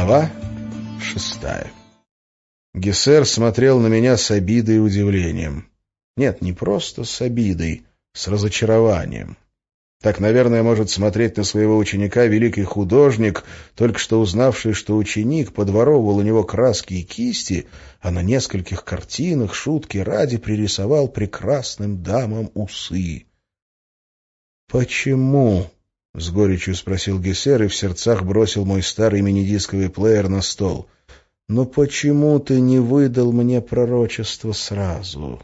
Глава шестая Гессер смотрел на меня с обидой и удивлением. Нет, не просто с обидой, с разочарованием. Так, наверное, может смотреть на своего ученика великий художник, только что узнавший, что ученик подворовывал у него краски и кисти, а на нескольких картинах шутки ради пририсовал прекрасным дамам усы. «Почему?» — с горечью спросил Гессер и в сердцах бросил мой старый мини-дисковый плеер на стол. «Но почему ты не выдал мне пророчество сразу?»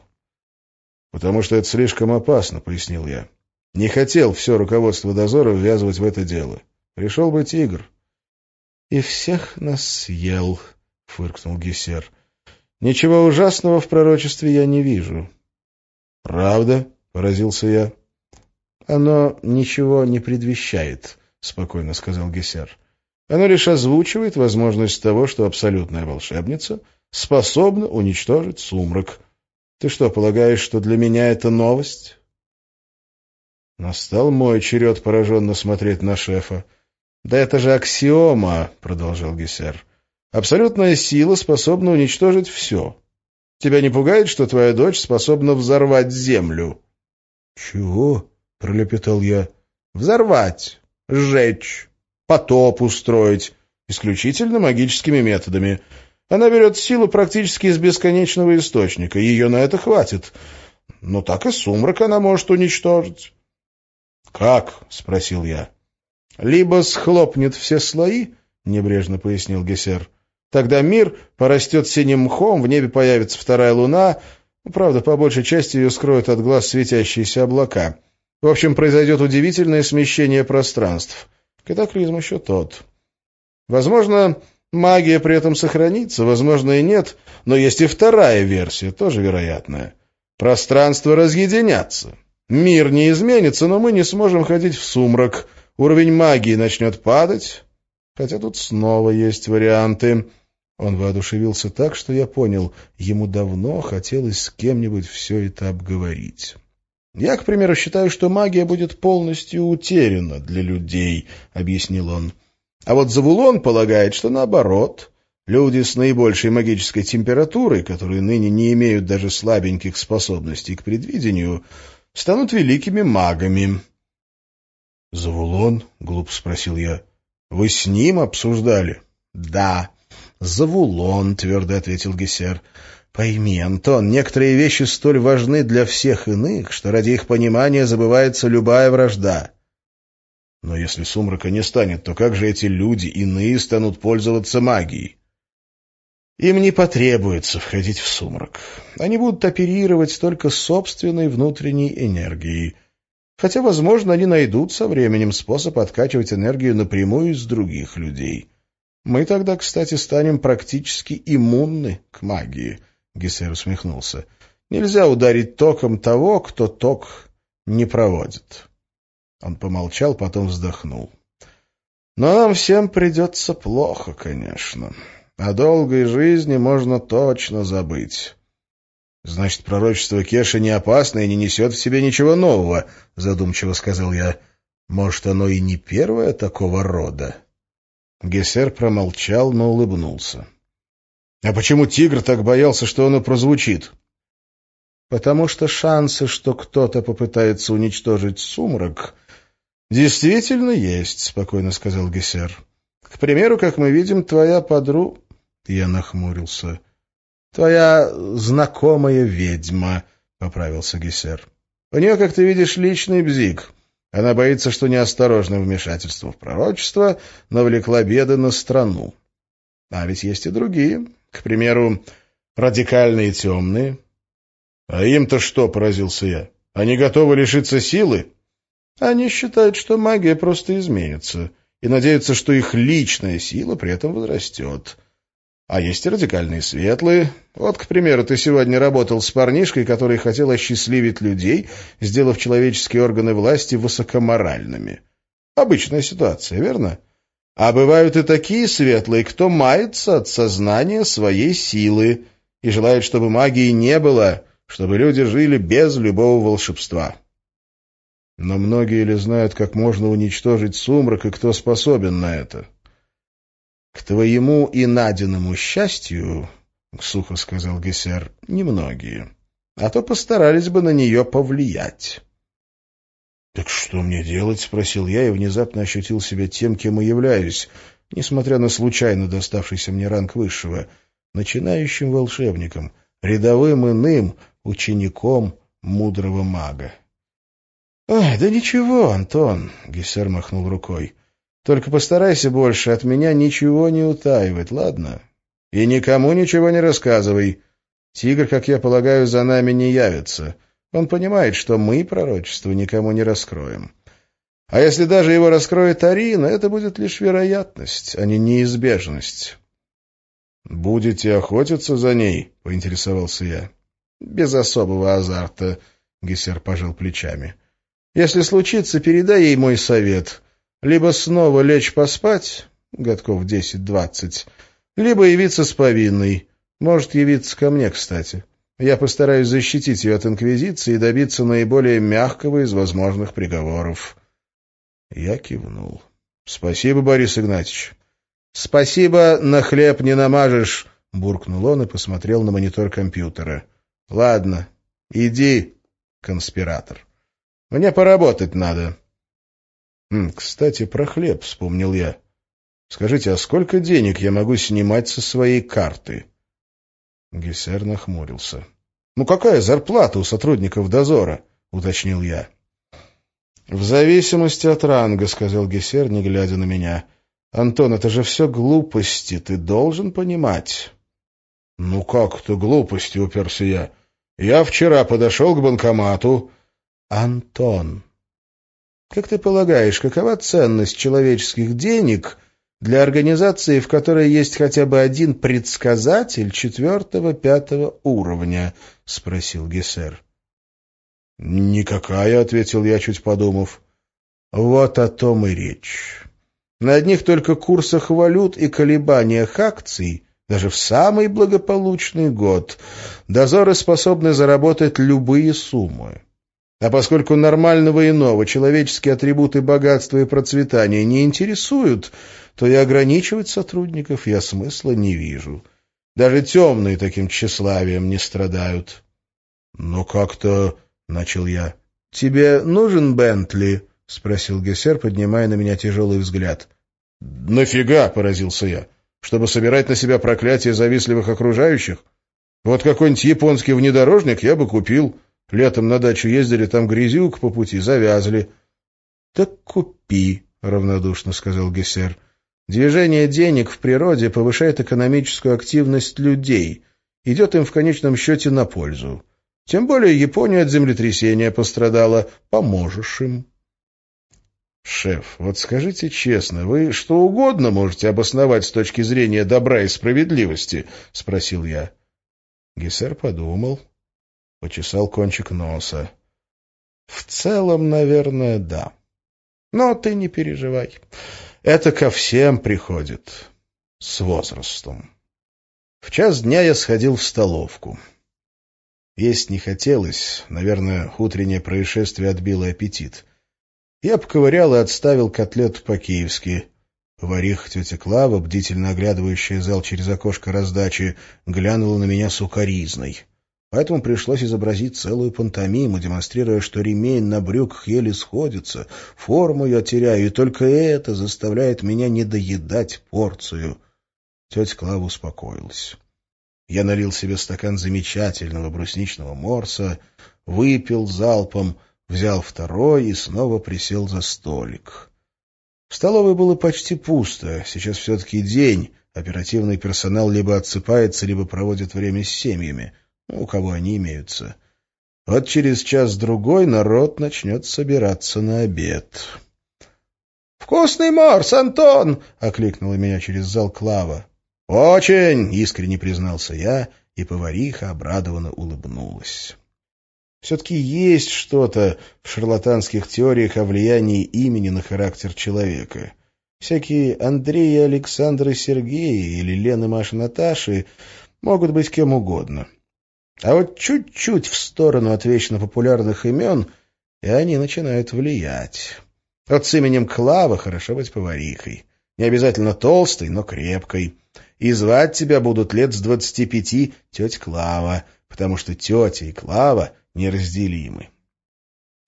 «Потому что это слишком опасно», — пояснил я. «Не хотел все руководство дозора ввязывать в это дело. Пришел бы тигр». «И всех нас съел», — фыркнул Гессер. «Ничего ужасного в пророчестве я не вижу». «Правда?» — поразился я. «Оно ничего не предвещает», — спокойно сказал Гессер. «Оно лишь озвучивает возможность того, что абсолютная волшебница способна уничтожить сумрак. Ты что, полагаешь, что для меня это новость?» Настал мой черед пораженно смотреть на шефа. «Да это же аксиома», — продолжал Гессер. «Абсолютная сила способна уничтожить все. Тебя не пугает, что твоя дочь способна взорвать землю?» «Чего?» — пролепетал я. «Взорвать, сжечь, потоп устроить, исключительно магическими методами. Она берет силу практически из бесконечного источника, ее на это хватит. Но так и сумрак она может уничтожить». «Как?» — спросил я. «Либо схлопнет все слои», — небрежно пояснил Гессер. «Тогда мир порастет синим мхом, в небе появится вторая луна, правда, по большей части ее скроют от глаз светящиеся облака». В общем, произойдет удивительное смещение пространств. Катаклизм еще тот. Возможно, магия при этом сохранится, возможно и нет, но есть и вторая версия, тоже вероятная. Пространство разъединятся. Мир не изменится, но мы не сможем ходить в сумрак. Уровень магии начнет падать. Хотя тут снова есть варианты. Он воодушевился так, что я понял, ему давно хотелось с кем-нибудь все это обговорить. «Я, к примеру, считаю, что магия будет полностью утеряна для людей», — объяснил он. «А вот Завулон полагает, что наоборот. Люди с наибольшей магической температурой, которые ныне не имеют даже слабеньких способностей к предвидению, станут великими магами». «Завулон?» — глупо спросил я. «Вы с ним обсуждали?» «Да, Завулон», — твердо ответил Гессер. Пойми, Антон, некоторые вещи столь важны для всех иных, что ради их понимания забывается любая вражда. Но если сумрака не станет, то как же эти люди иные станут пользоваться магией? Им не потребуется входить в сумрак. Они будут оперировать только собственной внутренней энергией. Хотя, возможно, они найдут со временем способ откачивать энергию напрямую из других людей. Мы тогда, кстати, станем практически иммунны к магии — Гессер усмехнулся. «Нельзя ударить током того, кто ток не проводит». Он помолчал, потом вздохнул. «Но нам всем придется плохо, конечно. О долгой жизни можно точно забыть». «Значит, пророчество Кеши не опасно и не несет в себе ничего нового», — задумчиво сказал я. «Может, оно и не первое такого рода?» Гессер промолчал, но улыбнулся. А почему тигр так боялся, что оно прозвучит? Потому что шансы, что кто-то попытается уничтожить сумрак, действительно есть, спокойно сказал Гессер. К примеру, как мы видим, твоя подруга... Я нахмурился. Твоя знакомая ведьма, поправился Гессер. У нее, как ты видишь, личный бзик. Она боится, что неосторожное вмешательство в пророчество навлекла беды на страну. А ведь есть и другие, к примеру, радикальные темные. А им-то что, поразился я? Они готовы лишиться силы? Они считают, что магия просто изменится, и надеются, что их личная сила при этом возрастет. А есть и радикальные светлые. Вот, к примеру, ты сегодня работал с парнишкой, который хотел осчастливить людей, сделав человеческие органы власти высокоморальными. Обычная ситуация, верно? А бывают и такие светлые, кто мается от сознания своей силы и желает, чтобы магии не было, чтобы люди жили без любого волшебства. Но многие ли знают, как можно уничтожить сумрак и кто способен на это? К твоему и Надиному счастью, — сухо сказал Гессер, — немногие. А то постарались бы на нее повлиять. — Так что мне делать? — спросил я и внезапно ощутил себя тем, кем и являюсь, несмотря на случайно доставшийся мне ранг высшего, начинающим волшебником, рядовым иным, учеником мудрого мага. — Ой, да ничего, Антон, — Гессер махнул рукой. — Только постарайся больше от меня ничего не утаивать, ладно? И никому ничего не рассказывай. Тигр, как я полагаю, за нами не явится. Он понимает, что мы пророчество никому не раскроем. А если даже его раскроет Арина, это будет лишь вероятность, а не неизбежность. — Будете охотиться за ней? — поинтересовался я. — Без особого азарта, — Гессер пожал плечами. — если случится, передай ей мой совет. Либо снова лечь поспать, годков десять-двадцать, либо явиться с повинной. Может явиться ко мне, кстати. Я постараюсь защитить ее от Инквизиции и добиться наиболее мягкого из возможных приговоров. Я кивнул. — Спасибо, Борис Игнатьевич. — Спасибо, на хлеб не намажешь, — буркнул он и посмотрел на монитор компьютера. — Ладно, иди, конспиратор. Мне поработать надо. Кстати, про хлеб вспомнил я. Скажите, а сколько денег я могу снимать со своей карты? Гессер нахмурился. — Ну какая зарплата у сотрудников дозора? — уточнил я. — В зависимости от ранга, — сказал Гессер, не глядя на меня. — Антон, это же все глупости, ты должен понимать. — Ну как это глупости, — уперся я. — Я вчера подошел к банкомату, Антон. Как ты полагаешь, какова ценность человеческих денег для организации, в которой есть хотя бы один предсказатель четвертого-пятого уровня? — спросил Гессер. — Никакая, — ответил я, чуть подумав. — Вот о том и речь. На одних только курсах валют и колебаниях акций даже в самый благополучный год дозоры способны заработать любые суммы. А поскольку нормального иного человеческие атрибуты богатства и процветания не интересуют, то и ограничивать сотрудников я смысла не вижу. Даже темные таким тщеславием не страдают. — Но как-то... — начал я. — Тебе нужен Бентли? — спросил Гессер, поднимая на меня тяжелый взгляд. — Нафига? — поразился я. — Чтобы собирать на себя проклятие завистливых окружающих? Вот какой-нибудь японский внедорожник я бы купил. Летом на дачу ездили, там грязюк по пути, завязли. — Так купи, — равнодушно сказал Гессер. — Движение денег в природе повышает экономическую активность людей, идет им в конечном счете на пользу. Тем более Япония от землетрясения пострадала. Поможешь им. — Шеф, вот скажите честно, вы что угодно можете обосновать с точки зрения добра и справедливости? — спросил я. Гессер подумал, почесал кончик носа. В целом, наверное, да. Но ты не переживай. Это ко всем приходит с возрастом. В час дня я сходил в столовку. Есть не хотелось, наверное, утреннее происшествие отбило аппетит. Я поковырял и отставил котлету по-киевски. Повариха тетя Клава, бдительно оглядывающая зал через окошко раздачи, глянула на меня сукоризной. Поэтому пришлось изобразить целую пантомиму, демонстрируя, что ремень на брюках еле сходится, форму я теряю, и только это заставляет меня не доедать порцию. Тетя Клава успокоилась. Я налил себе стакан замечательного брусничного морса, выпил залпом, взял второй и снова присел за столик. В столовой было почти пусто, сейчас все-таки день, оперативный персонал либо отсыпается, либо проводит время с семьями — у кого они имеются. Вот через час-другой народ начнет собираться на обед. «Вкусный морс, Антон!» — окликнула меня через зал Клава. «Очень!» — искренне признался я, и повариха обрадованно улыбнулась. Все-таки есть что-то в шарлатанских теориях о влиянии имени на характер человека. Всякие Андреи, Александры, Сергеи или Лены, Маши, Наташи могут быть кем угодно. А вот чуть-чуть в сторону от вечно популярных имен, и они начинают влиять. Вот с именем Клава хорошо быть поварихой. Не обязательно толстой, но крепкой. И звать тебя будут лет с двадцати пяти тетя Клава, потому что тетя и Клава неразделимы.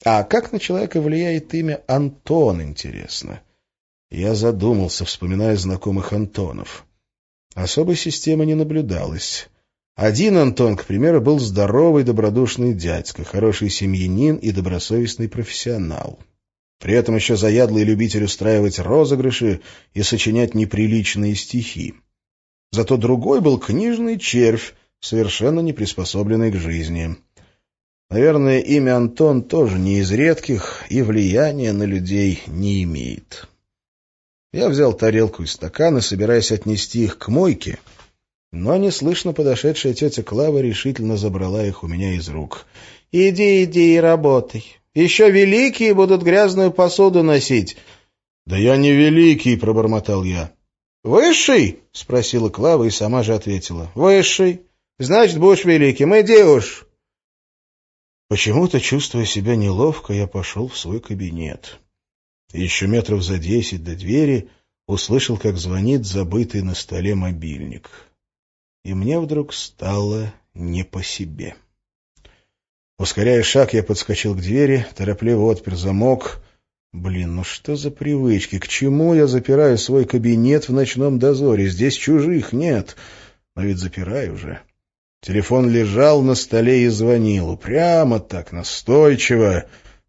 А как на человека влияет имя Антон, интересно? Я задумался, вспоминая знакомых Антонов. Особой системы не наблюдалось. Один Антон, к примеру, был здоровый, добродушный дядька, хороший семьянин и добросовестный профессионал. При этом еще заядлый любитель устраивать розыгрыши и сочинять неприличные стихи. Зато другой был книжный червь, совершенно не приспособленный к жизни. Наверное, имя Антон тоже не из редких и влияния на людей не имеет. Я взял тарелку и стаканы, собираясь отнести их к мойке, но неслышно подошедшая тетя Клава решительно забрала их у меня из рук. — Иди, иди и работай. Еще великие будут грязную посуду носить. — Да я не великий, — пробормотал я. — Высший? — спросила Клава и сама же ответила. — Высший. Значит, будешь великим. Иди уж. Почему-то, чувствуя себя неловко, я пошел в свой кабинет. Еще метров за десять до двери услышал, как звонит забытый на столе мобильник. И мне вдруг стало не по себе. Ускоряя шаг, я подскочил к двери, торопливо отпер замок. Блин, ну что за привычки? К чему я запираю свой кабинет в ночном дозоре? Здесь чужих нет. Но ведь запираю же. Телефон лежал на столе и звонил. Прямо так, настойчиво.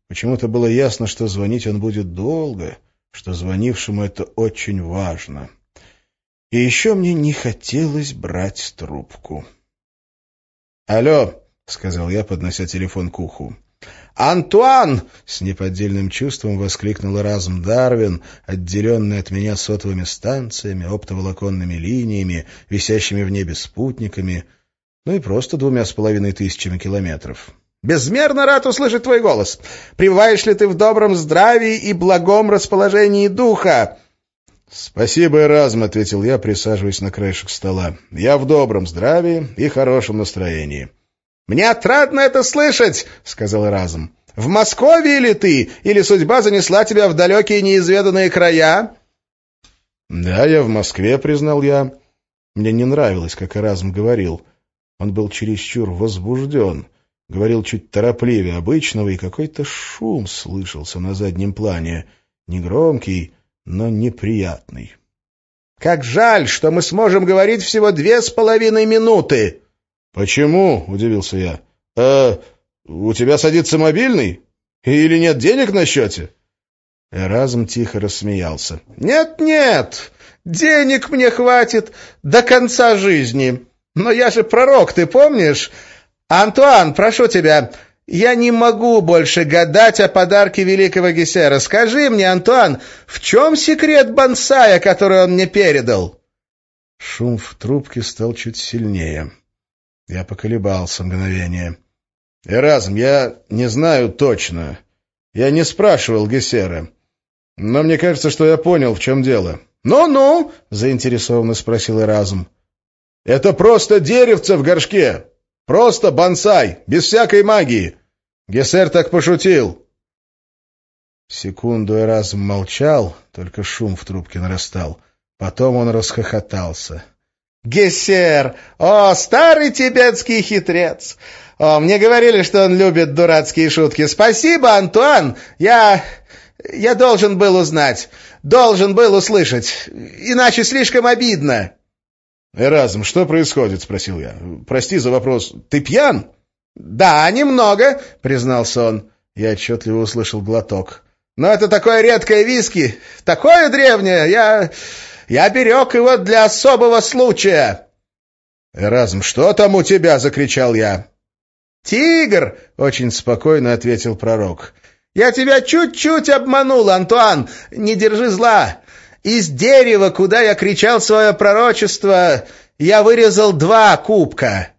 Почему-то было ясно, что звонить он будет долго, что звонившему это очень важно. И еще мне не хотелось брать трубку. «Алло!» — сказал я, поднося телефон к уху. «Антуан!» — с неподдельным чувством воскликнул разум Дарвин, отделенный от меня сотовыми станциями, оптоволоконными линиями, висящими в небе спутниками, ну и просто двумя с половиной тысячами километров. Безмерно рад услышать твой голос. Пребываешь ли ты в добром здравии и благом расположении духа?» «Спасибо, Эразм», — ответил я, присаживаясь на краешек стола. «Я в добром здравии и хорошем настроении». «Мне отрадно это слышать», — сказал Эразм. «В Москве ли ты, или судьба занесла тебя в далекие неизведанные края?» «Да, я в Москве», — признал я. Мне не нравилось, как Эразм говорил. Он был чересчур возбужден. Говорил чуть торопливее обычного, и какой-то шум слышался на заднем плане. Негромкий, но неприятный. — Как жаль, что мы сможем говорить всего две с половиной минуты! — Почему? — удивился я. — А у тебя садится мобильный? Или нет денег на счете? Эразм тихо рассмеялся. «Нет, нет, денег мне хватит до конца жизни. Но я же пророк, ты помнишь? «Антуан, прошу тебя, я не могу больше гадать о подарке великого Гессера. Скажи мне, Антуан, в чем секрет бонсая, который он мне передал?» Шум в трубке стал чуть сильнее. Я поколебался мгновение. «Эразм, я не знаю точно. Я не спрашивал Гессера. Но мне кажется, что я понял, в чем дело». «Ну-ну?» — заинтересованно спросил Эразм. «Это просто деревце в горшке. Просто бонсай, без всякой магии. Гессер так пошутил. Секунду Эразм молчал, только шум в трубке нарастал. Потом он расхохотался. «Гессер! О, старый тибетский хитрец! О, мне говорили, что он любит дурацкие шутки. Спасибо, Антуан! Я... я должен был узнать, должен был услышать, иначе слишком обидно!» «Эразм, что происходит?» — спросил я. «Прости за вопрос. Ты пьян?» «Да, немного», — признался он. Я отчетливо услышал глоток. «Но это такое редкое виски, такое древнее. Я... я берег его для особого случая». «Эразм, что там у тебя?» — закричал я. «Тигр!» — очень спокойно ответил пророк. «Я тебя чуть-чуть обманул, Антуан. Не держи зла. Из дерева, куда я кричал свое пророчество, я вырезал два кубка».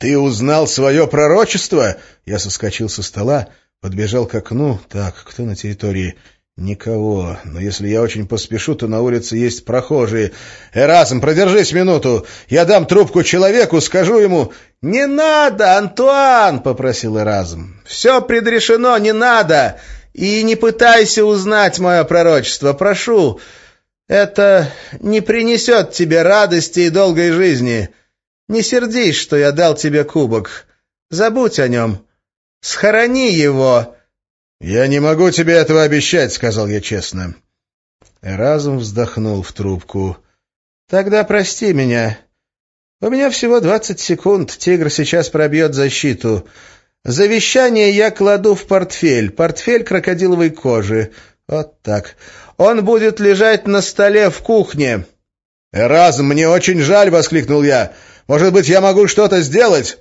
«Ты узнал свое пророчество?» Я соскочил со стола, подбежал к окну. «Так, кто на территории?» «Никого. Но если я очень поспешу, то на улице есть прохожие. Эразм, продержись минуту. Я дам трубку человеку, скажу ему...» «Не надо, Антуан!» — попросил Эразм. «Все предрешено, не надо!» И не пытайся узнать мое пророчество, прошу. Это не принесет тебе радости и долгой жизни. Не сердись, что я дал тебе кубок. Забудь о нем. Схорони его!» «Я не могу тебе этого обещать», — сказал я честно. Эразм вздохнул в трубку. «Тогда прости меня. У меня всего двадцать секунд. Тигр сейчас пробьет защиту. Завещание я кладу в портфель. Портфель крокодиловой кожи. Вот так. Он будет лежать на столе в кухне». «Эразм, мне очень жаль!» — воскликнул я. «Может быть, я могу что-то сделать?»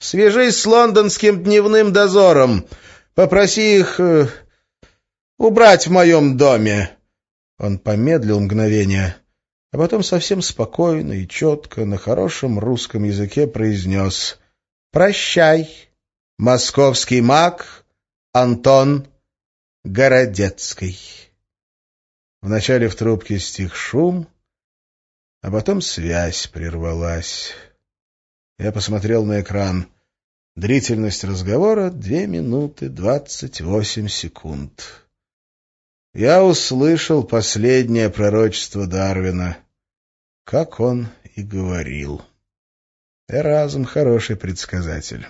«Свяжись с лондонским дневным дозором. Попроси их э, убрать в моем доме». Он помедлил мгновение, а потом совсем спокойно и четко на хорошем русском языке произнес «Прощай, московский маг Антон Городецкий». Вначале в трубке стих шум, а потом связь прервалась. Я посмотрел на экран. Длительность разговора — две минуты двадцать восемь секунд я услышал последнее пророчество Дарвина, как он и говорил. Эразм — хороший предсказатель.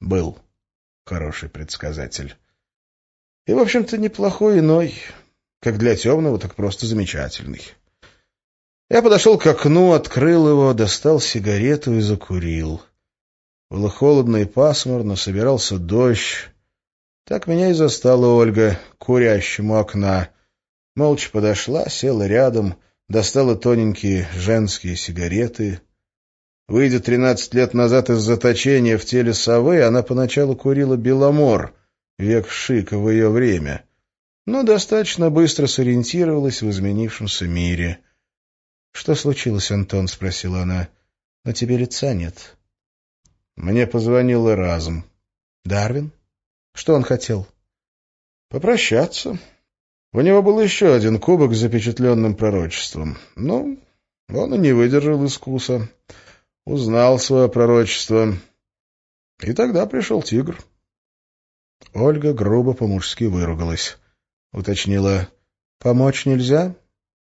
Был хороший предсказатель. И, в общем-то, неплохой иной. Как для темного, так просто замечательный. Я подошел к окну, открыл его, достал сигарету и закурил. Было холодно и пасмурно, собирался дождь. Так меня и застала Ольга, курящему окна. Молча подошла, села рядом, достала тоненькие женские сигареты. Выйдя тринадцать лет назад из заточения в теле совы, она поначалу курила беломор, век шика в ее время, но достаточно быстро сориентировалась в изменившемся мире. — Что случилось, Антон? — спросила она. — На тебе лица нет. Мне позвонил Эразм. — Дарвин? Что он хотел? Попрощаться. У него был еще один кубок с запечатленным пророчеством. Ну, он и не выдержал искуса. Узнал свое пророчество. И тогда пришел тигр. Ольга грубо по-мужски выругалась. Уточнила, «Помочь нельзя?»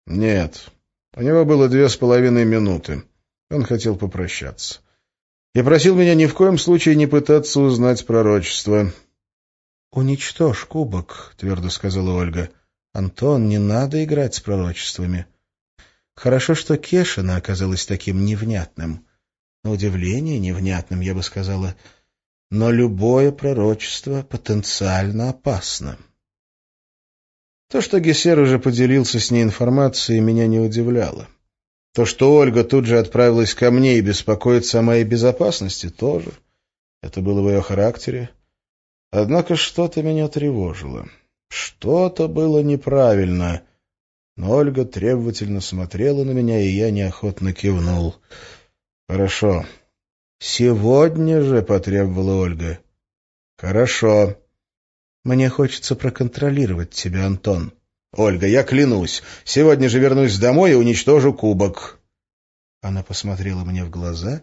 «Нет. У него было две с половиной минуты. Он хотел попрощаться. И просил меня ни в коем случае не пытаться узнать пророчество. «Уничтожь кубок», — твердо сказала Ольга. «Антон, не надо играть с пророчествами». Хорошо, что Кешина оказалась таким невнятным. На удивление невнятным, я бы сказала. Но любое пророчество потенциально опасно. То, что Гессер уже поделился с ней информацией, меня не удивляло. То, что Ольга тут же отправилась ко мне и беспокоится о моей безопасности, тоже. Это было в ее характере. Однако что-то меня тревожило. Что-то было неправильно. Но Ольга требовательно смотрела на меня, и я неохотно кивнул. «Хорошо». «Сегодня же», — потребовала Ольга. «Хорошо». «Мне хочется проконтролировать тебя, Антон». «Ольга, я клянусь, сегодня же вернусь домой и уничтожу кубок». Она посмотрела мне в глаза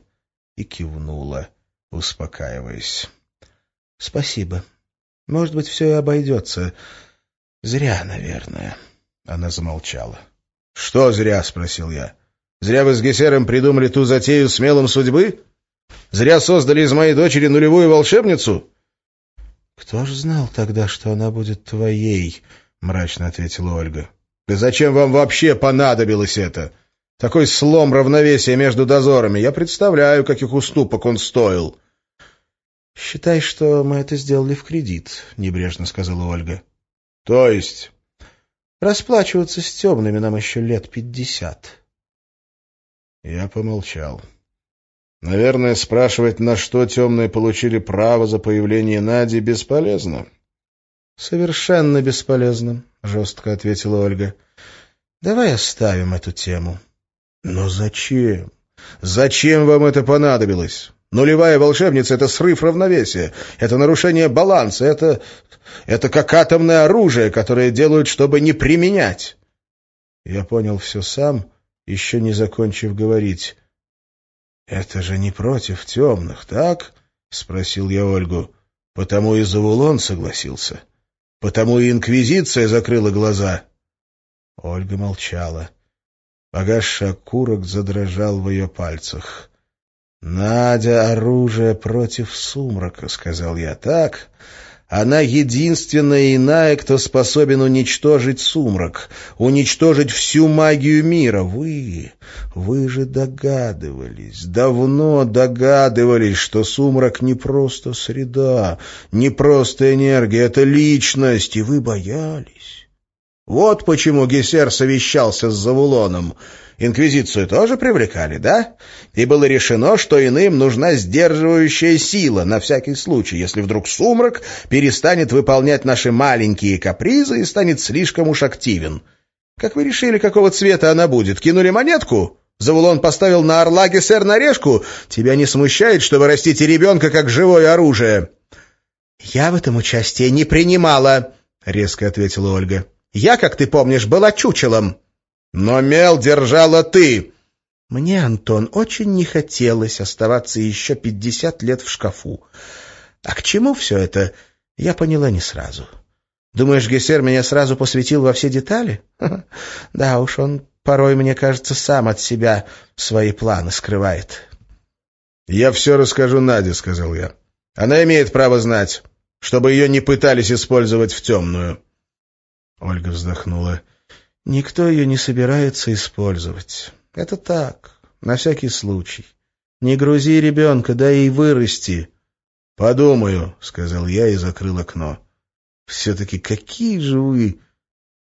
и кивнула, успокаиваясь. — Спасибо. Может быть, все и обойдется. Зря, наверное. Она замолчала. — Что зря? — спросил я. — Зря вы с Гессером придумали ту затею смелым судьбы? Зря создали из моей дочери нулевую волшебницу? — Кто ж знал тогда, что она будет твоей? — мрачно ответила Ольга. — Да зачем вам вообще понадобилось это? Такой слом равновесия между дозорами. Я представляю, каких уступок он стоил. — «Считай, что мы это сделали в кредит», — небрежно сказала Ольга. «То есть?» «Расплачиваться с темными нам еще лет пятьдесят». Я помолчал. «Наверное, спрашивать, на что темные получили право за появление Нади, бесполезно». «Совершенно бесполезно», — жестко ответила Ольга. «Давай оставим эту тему». «Но зачем? Зачем вам это понадобилось?» Нулевая волшебница — это срыв равновесия, это нарушение баланса, это... это как атомное оружие, которое делают, чтобы не применять. Я понял все сам, еще не закончив говорить. — Это же не против темных, так? — спросил я Ольгу. — Потому и Завулон согласился. Потому и Инквизиция закрыла глаза. Ольга молчала. Погасший окурок задрожал в ее пальцах. «Надя — оружие против сумрака», — сказал я. «Так, она единственная иная, кто способен уничтожить сумрак, уничтожить всю магию мира. Вы, вы же догадывались, давно догадывались, что сумрак не просто среда, не просто энергия, это личность, и вы боялись. Вот почему Гессер совещался с Завулоном. Инквизицию тоже привлекали, да? И было решено, что иным нужна сдерживающая сила на всякий случай, если вдруг сумрак перестанет выполнять наши маленькие капризы и станет слишком уж активен. Как вы решили, какого цвета она будет? Кинули монетку? Завулон поставил на орла Гессер нарежку? Тебя не смущает, что вы растите ребенка как живое оружие? — Я в этом участие не принимала, — резко ответила Ольга. Я, как ты помнишь, была чучелом. Но мел держала ты. Мне, Антон, очень не хотелось оставаться еще пятьдесят лет в шкафу. А к чему все это, я поняла не сразу. Думаешь, Гессер меня сразу посвятил во все детали? Да уж, он порой, мне кажется, сам от себя свои планы скрывает. «Я все расскажу Наде», — сказал я. «Она имеет право знать, чтобы ее не пытались использовать в темную». Ольга вздохнула. «Никто ее не собирается использовать. Это так, на всякий случай. Не грузи ребенка, дай ей вырасти». «Подумаю», — сказал я и закрыл окно. «Все-таки какие же вы...»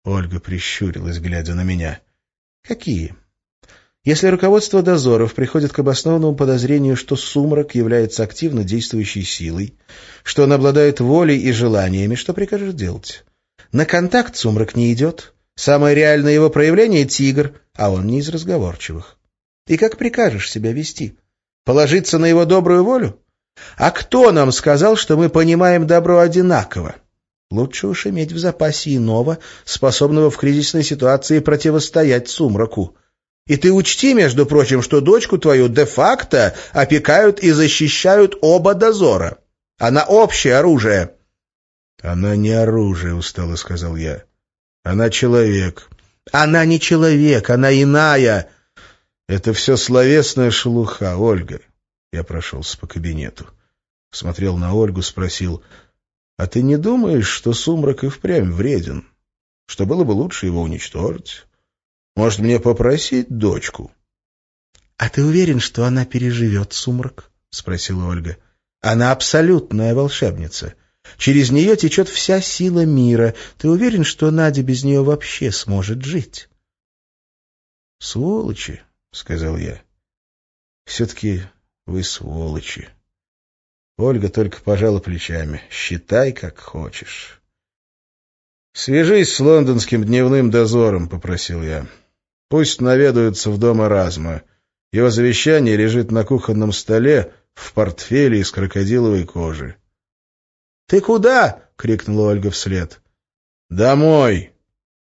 Ольга прищурилась, глядя на меня. «Какие?» Если руководство дозоров приходит к обоснованному подозрению, что сумрак является активно действующей силой, что он обладает волей и желаниями, что прикажешь делать? На контакт сумрак не идет. Самое реальное его проявление — тигр, а он не из разговорчивых. И как прикажешь себя вести? Положиться на его добрую волю? А кто нам сказал, что мы понимаем добро одинаково? Лучше уж иметь в запасе иного, способного в кризисной ситуации противостоять сумраку. И ты учти, между прочим, что дочку твою де-факто опекают и защищают оба дозора. Она общее оружие. «Она не оружие», — устало сказал я. «Она человек». «Она не человек, она иная». «Это все словесная шелуха, Ольга». Я прошелся по кабинету. Смотрел на Ольгу, спросил, «А ты не думаешь, что сумрак и впрямь вреден? Что было бы лучше его уничтожить? Может, мне попросить дочку?» «А ты уверен, что она переживет сумрак?» — спросила Ольга. «Она абсолютная волшебница». Через нее течет вся сила мира. Ты уверен, что Надя без нее вообще сможет жить? — Сволочи, — сказал я. — Все-таки вы сволочи. Ольга только пожала плечами. Считай, как хочешь. — Свяжись с лондонским дневным дозором, — попросил я. Пусть наведаются в дом Эразма. Его завещание лежит на кухонном столе в портфеле из крокодиловой кожи. «Ты куда?» — крикнула Ольга вслед. «Домой!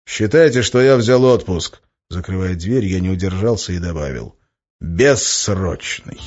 Считайте, что я взял отпуск». Закрывая дверь, я не удержался и добавил. «Бессрочный».